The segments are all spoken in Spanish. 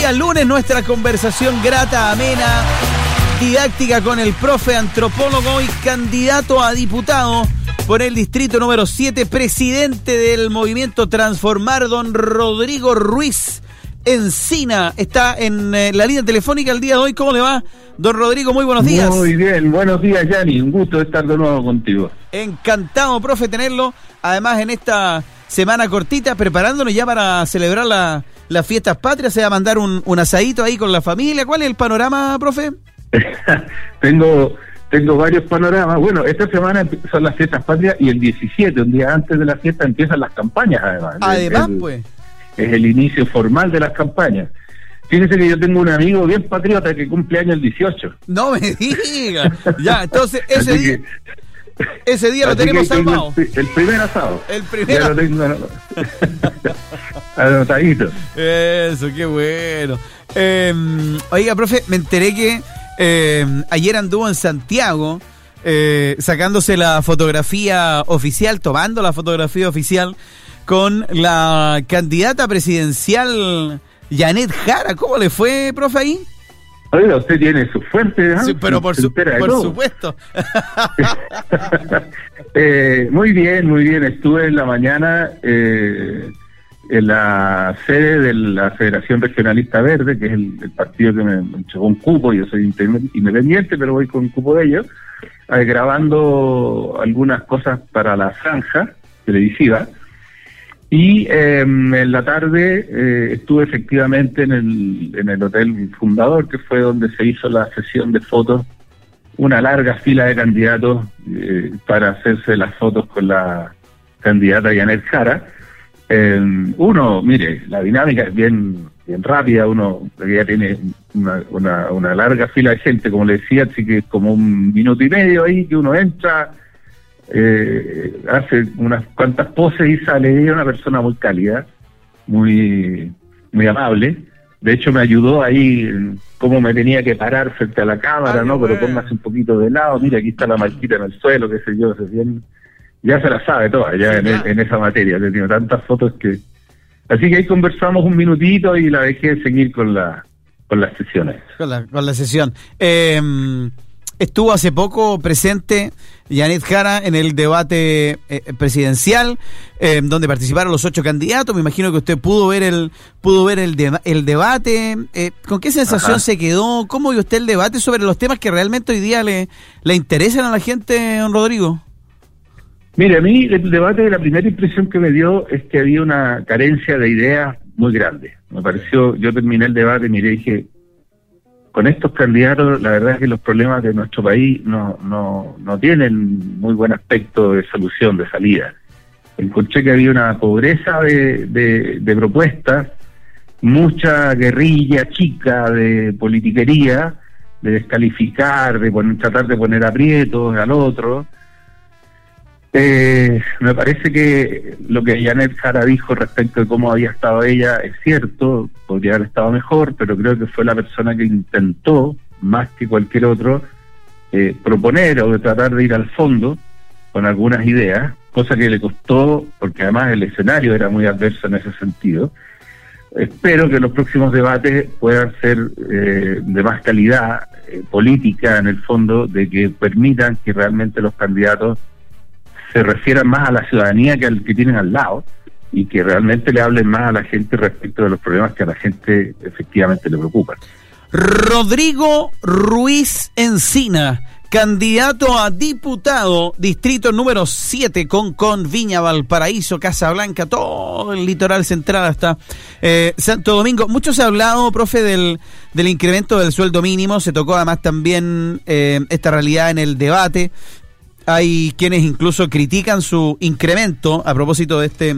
día lunes nuestra conversación grata, amena, didáctica con el profe antropólogo y candidato a diputado por el distrito número 7, presidente del movimiento Transformar, don Rodrigo Ruiz Encina. Está en eh, la línea telefónica el día de hoy. ¿Cómo le va? Don Rodrigo, muy buenos días. Muy bien, buenos días, Yanni. Un gusto estar de nuevo contigo. Encantado, profe, tenerlo. Además, en esta semana cortita, preparándonos ya para celebrar la, las fiestas patrias, se va a mandar un, un asadito ahí con la familia. ¿Cuál es el panorama, profe? tengo tengo varios panoramas. Bueno, esta semana son las fiestas patrias y el 17, un día antes de la fiesta, empiezan las campañas, además. Además, pues. Es el inicio formal de las campañas. Fíjese que yo tengo un amigo bien patriota que cumple año el 18. No me diga. ya, entonces ese día. ese día lo tenemos salvado. El, primer asado. El primer asado. anotadito. Eso, qué bueno. Eh, oiga, profe, me enteré que eh, ayer anduvo en Santiago eh, sacándose la fotografía oficial, tomando la fotografía oficial con la candidata presidencial Janet Jara. ¿Cómo le fue, profe, ahí? Oiga, usted tiene su fuente, Sí, pero por, por supuesto. eh, muy bien, muy bien. Estuve en la mañana eh, en la sede de la Federación Regionalista Verde, que es el, partido que me, me un cupo, yo soy independiente, pero voy con un cupo de ellos, eh, grabando algunas cosas para la franja televisiva. Y em, en la tarde eh, estuve efectivamente en el, en el Hotel Fundador, que fue donde se hizo la sesión de fotos, una larga fila de candidatos eh, para hacerse las fotos con la candidata Janet Jara. Eh, uno, mire, la dinámica es bien, bien rápida, uno ya tiene una, una, larga fila de gente, como le decía, así que es como un minuto y medio ahí que uno entra, eh, hace unas cuantas poses y sale. Ella una persona muy cálida, muy, muy amable. De hecho, me ayudó ahí en cómo me tenía que parar frente a la cámara, ¿no? Pero póngase un poquito de lado, mira, aquí está la marquita en el suelo, qué sé yo, es bien ya se la sabe toda, ya en, esa materia. He tenido tantas fotos que. Así que ahí conversamos un minutito y la dejé seguir con la con las sesiones. Con la, con la sesión. Em, estuvo hace poco presente Janet Jara en el debate eh, presidencial, em, donde participaron los ocho candidatos. Me imagino que usted pudo ver el pudo ver el, el debate. Eh, ¿Con qué sensación se quedó? ¿Cómo vio usted el debate sobre los temas que realmente hoy día le, le interesan a la gente, don Rodrigo? Mire, a mí el debate, la primera impresión que me dio es que había una carencia de ideas muy grande. Me pareció, yo terminé el debate, miré y dije, con estos candidatos, la verdad es que los problemas de nuestro país no, no, no tienen muy buen aspecto de solución, de salida. Encontré que había una pobreza de, de, propuestas, mucha guerrilla chica de politiquería, de descalificar, de poner, tratar de poner aprietos al otro eh, me parece que lo que Janet Jara dijo respecto de cómo había estado ella es cierto, podría haber estado mejor, pero creo que fue la persona que intentó, más que cualquier otro, eh, proponer o tratar de ir al fondo con algunas ideas, cosa que le costó, porque además el escenario era muy adverso en ese sentido. Espero que los próximos debates puedan ser eh, de más calidad eh, política en el fondo, de que permitan que realmente los candidatos se refieran más a la ciudadanía que al que tienen al lado y que realmente le hablen más a la gente respecto de los problemas que a la gente efectivamente le preocupan. Rodrigo Ruiz Encina, candidato a diputado, distrito número 7, con, con Viña, Valparaíso, Casablanca, todo el litoral central hasta eh, Santo Domingo. Mucho se ha hablado, profe, del, del incremento del sueldo mínimo, se tocó además también eh, esta realidad en el debate. Hay quienes incluso critican su incremento a propósito de este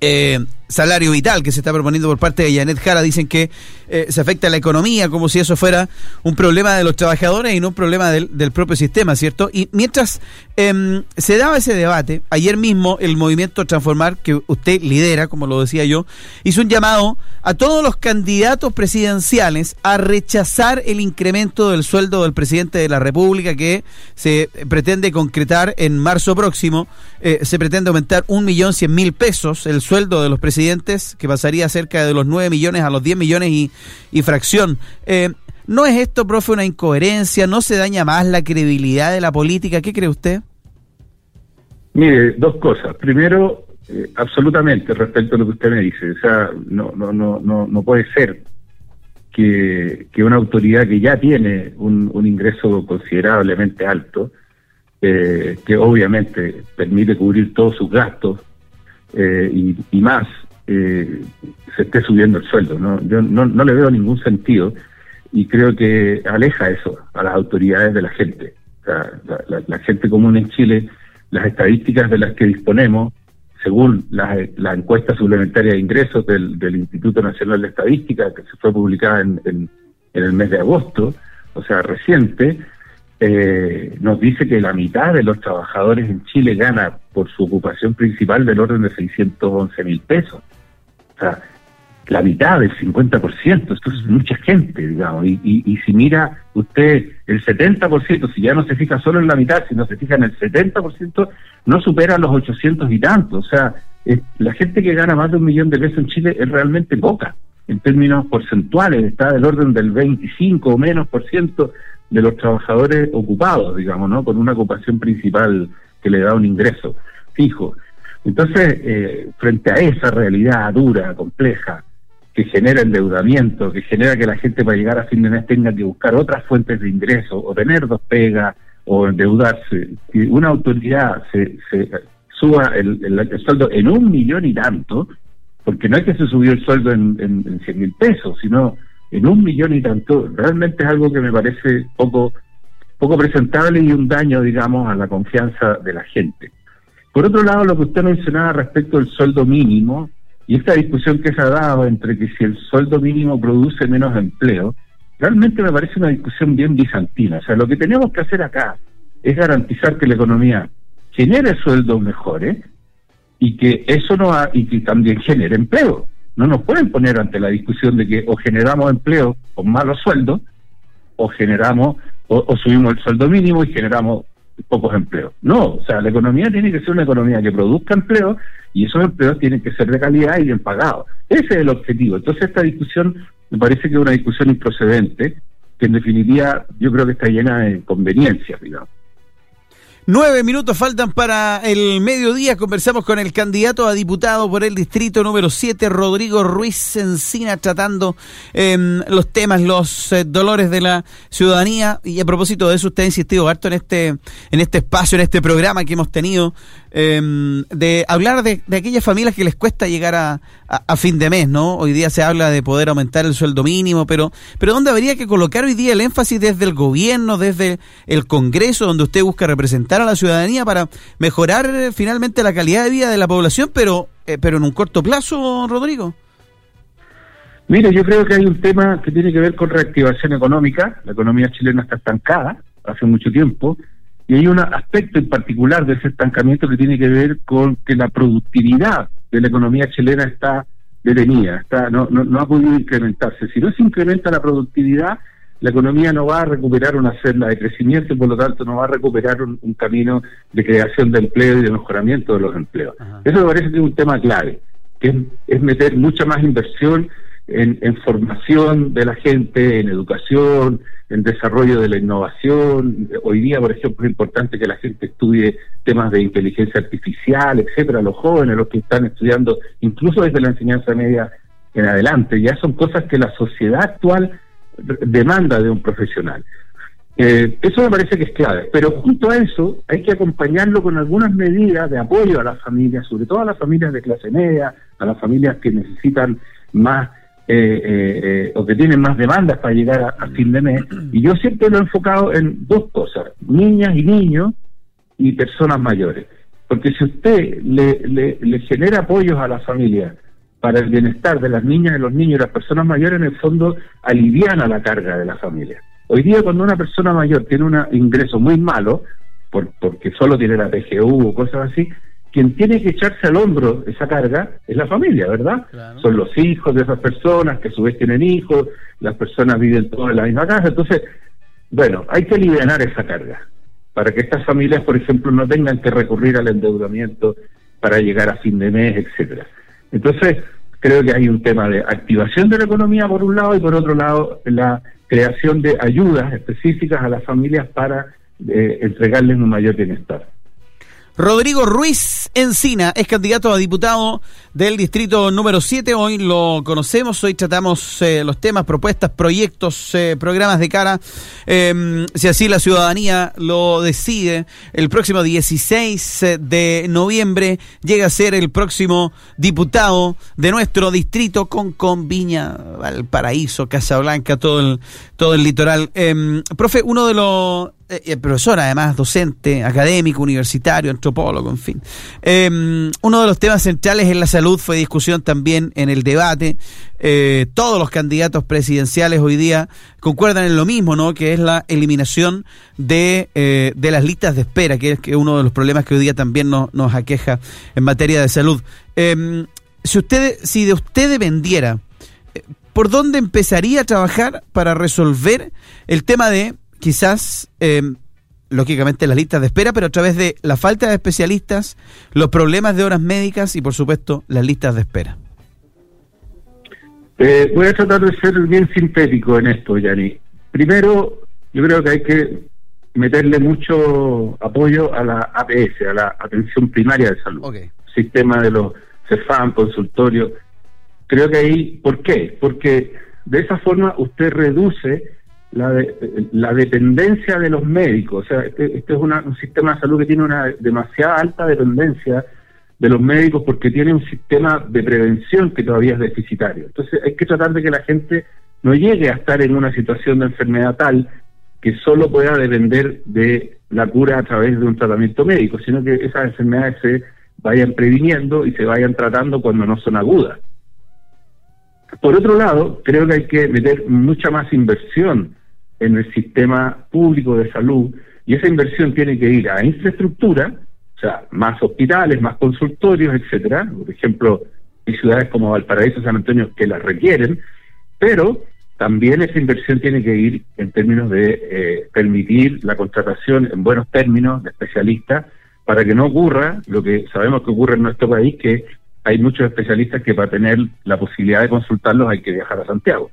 eh, salario vital que se está proponiendo por parte de Janet Jara. Dicen que eh, se afecta a la economía como si eso fuera un problema de los trabajadores y no un problema del, propio sistema, ¿cierto? Y mientras em, se daba ese debate, ayer mismo el movimiento Transformar, que usted lidera, como lo decía yo, hizo un llamado a todos los candidatos presidenciales a rechazar el incremento del sueldo del presidente de la República que se pretende concretar en marzo próximo. Eh, se pretende aumentar un millón cien mil pesos el sueldo de los presidentes residentes, que pasaría cerca de los 9 millones a los 10 millones y, fracción. Eh, ¿No es esto, profe, una incoherencia? ¿No se daña más la credibilidad de la política? ¿Qué cree usted? Mire, dos cosas. Primero, eh, absolutamente, respecto a lo que usted me dice. O sea, no, no, no, no, no puede ser que, una autoridad que ya tiene un, ingreso considerablemente alto, eh, que obviamente permite cubrir todos sus gastos eh, y, más, se esté subiendo el sueldo. ¿no? Yo no, no le veo ningún sentido y creo que aleja eso a las autoridades de la gente. la, gente común en Chile, las estadísticas de las que disponemos, según la, encuesta suplementaria de ingresos del, Instituto Nacional de Estadística, que se fue publicada en, el mes de agosto, o sea, reciente, eh, nos dice que la mitad de los trabajadores en Chile gana por su ocupación principal del orden de 611 mil pesos. O sea, la mitad del 50%, esto es mucha gente, digamos, y, y, si mira usted el 70%, si ya no se fija solo en la mitad, sino se fija en el 70%, no supera los 800 y tantos, o sea, la gente que gana más de un millón de pesos en Chile es realmente poca, en términos porcentuales, está del orden del 25 o menos por ciento de los trabajadores ocupados, digamos, ¿no? Con una ocupación principal que le da un ingreso fijo. Entonces, eh, frente a esa realidad dura, compleja, que genera endeudamiento, que genera que la gente para llegar a fin de mes tenga que buscar otras fuentes de ingreso o tener dos pegas o endeudarse. Si una autoridad se, suba el, sueldo en un millón y tanto, porque no es que se subió el sueldo en, en, 100 mil pesos, sino en un millón y tanto, realmente es algo que me parece poco, poco presentable y un daño, digamos, a la confianza de la gente. Por otro lado, lo que usted mencionaba respecto del sueldo mínimo, y esta discusión que se ha dado entre que si el sueldo mínimo produce menos empleo, realmente me parece una discusión bien bizantina. O sea, lo que tenemos que hacer acá es garantizar que la economía genere sueldos mejores y que eso no ha, y que también genere empleo. No nos pueden poner ante la discusión de que o generamos empleo con malos sueldos o generamos o subimos el sueldo mínimo y generamos pocos empleos. No, o sea, la economía tiene que ser una economía que produzca empleo y esos empleos tienen que ser de calidad y bien pagados. Ese es el objetivo. Entonces esta discusión me parece que es una discusión improcedente, que en definitiva yo creo que está llena de conveniencias, digamos. Nueve minutos faltan para el mediodía. Conversamos con el candidato a diputado por el distrito número 7, Rodrigo Ruiz Encina, tratando em, los temas, los eh, dolores de la ciudadanía. Y a propósito de eso, usted ha insistido harto en este, en este espacio, en este programa que hemos tenido Em, de hablar de, aquellas familias que les cuesta llegar a, a, fin de mes, ¿no? Hoy día se habla de poder aumentar el sueldo mínimo, pero, pero ¿dónde habría que colocar hoy día el énfasis desde el gobierno, desde el Congreso, donde usted busca representar a la ciudadanía para mejorar eh, finalmente la calidad de vida de la población, pero, eh, pero en un corto plazo, Rodrigo? Mire, yo creo que hay un tema que tiene que ver con reactivación económica. La economía chilena está estancada hace mucho tiempo y hay un aspecto en particular de ese estancamiento que tiene que ver con que la productividad de la economía chilena está detenida, está, no, no, ha podido incrementarse. Si no se incrementa la productividad, la economía no va a recuperar una senda de crecimiento y por lo tanto no va a recuperar un, camino de creación de empleo y de mejoramiento de los empleos. Eso me parece que es un tema clave, que es meter mucha más inversión en, formación de la gente, en educación, en desarrollo de la innovación. Hoy día, por ejemplo, es importante que la gente estudie temas de inteligencia artificial, etcétera, los jóvenes, los que están estudiando, incluso desde la enseñanza media en adelante. Ya son cosas que la sociedad actual demanda de un profesional. Eh, eso me parece que es clave, pero junto a eso hay que acompañarlo con algunas medidas de apoyo a las familias, sobre todo a las familias de clase media, a las familias que necesitan más eh, eh, eh, o que tienen más demandas para llegar a, fin de mes. Y yo siempre lo he enfocado en dos cosas, niñas y niños y personas mayores. Porque si usted le, le, genera apoyos a la familia para el bienestar de las niñas y los niños y las personas mayores, en el fondo aliviana la carga de la familia. Hoy día cuando una persona mayor tiene un ingreso muy malo, por, porque solo tiene la PGU o cosas así, quien tiene que echarse al hombro esa carga es la familia, ¿verdad? Son los hijos de esas personas que a su vez tienen hijos, las personas viven todas en la misma casa, entonces, bueno, hay que aliviar esa carga para que estas familias, por ejemplo, no tengan que recurrir al endeudamiento para llegar a fin de mes, etcétera. Entonces, creo que hay un tema de activación de la economía por un lado y por otro lado la creación de ayudas específicas a las familias para eh, entregarles un mayor bienestar. Rodrigo Ruiz Encina es candidato a diputado del distrito número 7. Hoy lo conocemos, hoy tratamos eh, los temas, propuestas, proyectos, eh, programas de cara. Em, si así la ciudadanía lo decide, el próximo 16 eh, de noviembre llega a ser el próximo diputado de nuestro distrito con, con Viña, Valparaíso, Casablanca, todo el, todo el litoral. Em, profe, uno de los eh, eh, profesor, además docente, académico, universitario, antropólogo, en fin. Em, uno de los temas centrales en la salud fue discusión también en el debate. Eh, todos los candidatos presidenciales hoy día concuerdan en lo mismo, ¿no? Que es la eliminación de, de las listas de espera, que es uno de los problemas que hoy día también nos aqueja en materia de salud. Em, si usted, si de usted dependiera, ¿por dónde empezaría a trabajar para resolver el tema de quizás, eh, lógicamente, las listas de espera, pero a través de la falta de especialistas, los problemas de horas médicas y, por supuesto, las listas de espera. Eh, voy a tratar de ser bien sintético en esto, Yanni. Primero, yo creo que hay que meterle mucho apoyo a la APS, a la atención primaria de salud. Sistema de los CEFAM, consultorios. Creo que ahí, ¿por qué? Porque de esa forma usted reduce la, la dependencia de los médicos. O sea, este, este es un sistema de salud que tiene una demasiada alta dependencia de los médicos porque tiene un sistema de prevención que todavía es deficitario. Entonces hay que tratar de que la gente no llegue a estar en una situación de enfermedad tal que solo pueda depender de la cura a través de un tratamiento médico, sino que esas enfermedades se vayan previniendo y se vayan tratando cuando no son agudas. Por otro lado, creo que hay que meter mucha más inversión en el sistema público de salud y esa inversión tiene que ir a infraestructura, o sea, más hospitales, más consultorios, etcétera. Por ejemplo, hay ciudades como Valparaíso, San Antonio que las requieren, pero también esa inversión tiene que ir en términos de eh, permitir la contratación en buenos términos de especialistas para que no ocurra lo que sabemos que ocurre en nuestro país, que hay muchos especialistas que para tener la posibilidad de consultarlos hay que viajar a Santiago,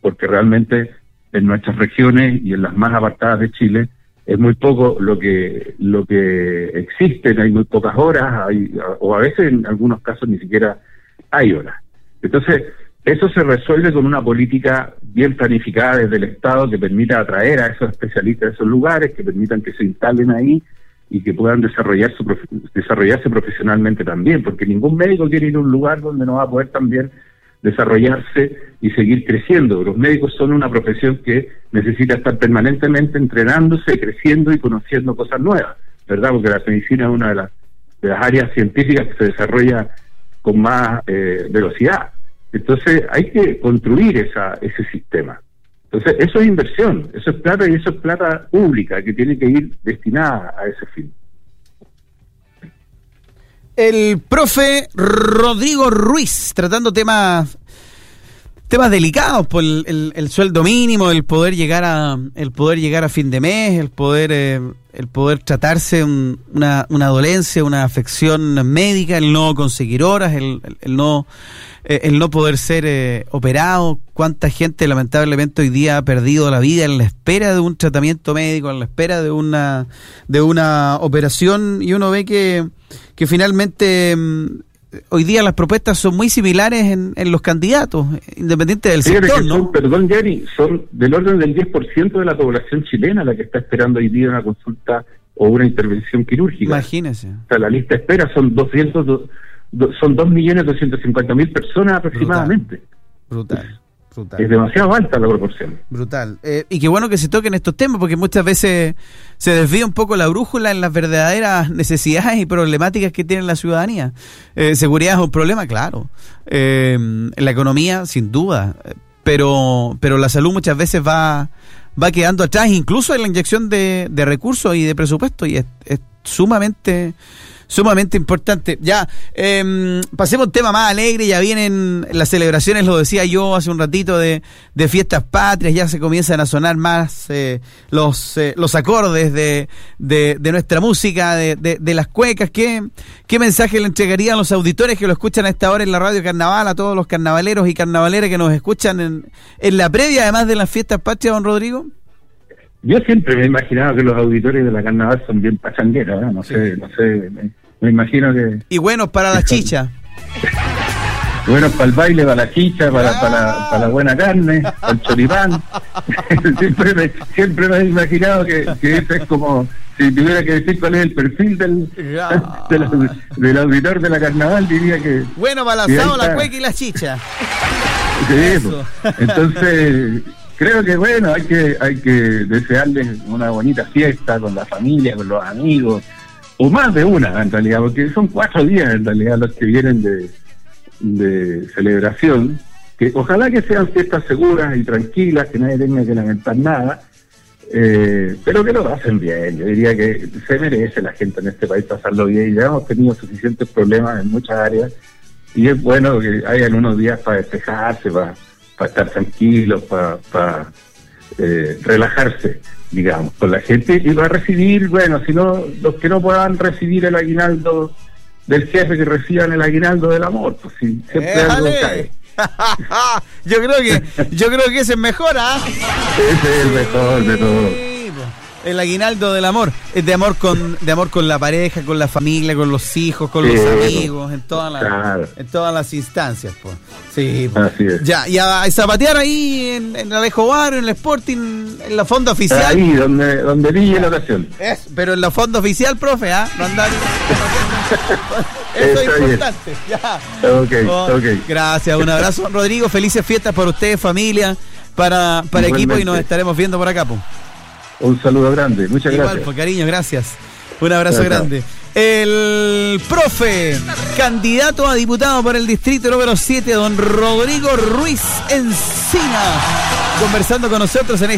porque realmente en nuestras regiones y en las más apartadas de Chile es muy poco lo que lo que existen, hay muy pocas horas, hay, o a veces en algunos casos ni siquiera hay horas. Entonces, eso se resuelve con una política bien planificada desde el Estado que permita atraer a esos especialistas a esos lugares, que permitan que se instalen ahí y que puedan desarrollar su, desarrollarse profesionalmente también, porque ningún médico quiere ir a un lugar donde no va a poder también desarrollarse y seguir creciendo. Los médicos son una profesión que necesita estar permanentemente entrenándose, creciendo y conociendo cosas nuevas, ¿verdad? Porque la medicina es una de las, de las áreas científicas que se desarrolla con más eh, velocidad. Entonces hay que construir esa, ese sistema. Entonces eso es inversión, eso es plata y eso es plata pública que tiene que ir destinada a ese fin el profe Rodrigo Ruiz, tratando temas temas delicados por el, sueldo mínimo, el poder llegar a el poder llegar a fin de mes, el poder eh, el poder tratarse una, una dolencia, una afección médica, el no conseguir horas, el, el no eh, el no poder ser eh, operado, cuánta gente lamentablemente hoy día ha perdido la vida en la espera de un tratamiento médico, en la espera de una de una operación y uno ve que, que finalmente mm, hoy día las propuestas son muy similares en, en los candidatos, independiente del sector, ¿no? perdón, Jerry, son del orden del 10% de la población chilena la que está esperando hoy día una consulta o una intervención quirúrgica. Imagínese. O sea, la lista de espera son 200 son 2.250.000 personas aproximadamente. Brutal. Brutal. Es demasiado alta la proporción. Brutal. Eh, y qué bueno que se toquen estos temas, porque muchas veces se desvía un poco la brújula en las verdaderas necesidades y problemáticas que tiene la ciudadanía. Eh, seguridad es un problema, claro. Eh, la economía, sin duda. Pero, pero la salud muchas veces va, va quedando atrás, incluso en la inyección de, recursos y de presupuesto, y es, es sumamente sumamente importante. Ya, eh, pasemos un tema más alegre, ya vienen las celebraciones, lo decía yo hace un ratito, de, de fiestas patrias, ya se comienzan a sonar más eh, los, eh, los acordes de, de, nuestra música, de, de, de, las cuecas. ¿Qué, ¿Qué mensaje le entregaría a los auditores que lo escuchan a esta hora en la radio Carnaval, a todos los carnavaleros y carnavaleras que nos escuchan en, en la previa, además de las fiestas patrias, don Rodrigo? Yo siempre me he imaginado que los auditores de la carnaval son bien pachangueros, ¿eh? no sí. sé, no sé, me, me, imagino que... Y buenos para la chicha. buenos para el baile, para la chicha, para, ah. para, para, la buena carne, para el choripán. siempre, me, siempre me he imaginado que, que eso es como, si tuviera que decir cuál es el perfil del, del, del auditor de la carnaval, diría que... Bueno asado, la cueca y la chicha. Sí, pues. entonces creo que bueno, hay que, hay que desearles una bonita fiesta con la familia, con los amigos, o más de una en realidad, porque son cuatro días en realidad los que vienen de, de celebración, que ojalá que sean fiestas seguras y tranquilas, que nadie tenga que lamentar nada, eh, pero que lo hacen bien. Yo diría que se merece la gente en este país pasarlo bien. Ya hemos tenido suficientes problemas en muchas áreas y es bueno que hayan unos días para despejarse, para para estar tranquilos, para, para eh, relajarse, digamos, con la gente y va a recibir, bueno, si no, los que no puedan recibir el aguinaldo del jefe que reciban el aguinaldo del amor, pues sí, siempre ¡Eh, algo cae. yo creo que yo creo que ese es mejor, ¿ah? Ese es el mejor de todos el aguinaldo del amor, es de amor con de amor con la pareja, con la familia, con los hijos, con sí, los amigos, en todas las claro. en todas las instancias, pues. Sí, pues. Así es. Ya, y a, a zapatear ahí en, en Alejo Barrio, en el Sporting, en la fonda oficial. Ahí donde donde vi la ocasión. Es, pero en la fonda oficial, profe, ¿ah? ¿eh? Mandar Eso es importante. Ya. Okay, oh, okay. Gracias, un abrazo, Rodrigo. Felices fiestas para ustedes, familia, para, para equipo y nos estaremos viendo por acá, pues. Un saludo grande, muchas Igual, gracias. Por cariño, gracias. Un abrazo grande. El profe, candidato a diputado por el distrito número 7, don Rodrigo Ruiz Encina, conversando con nosotros en este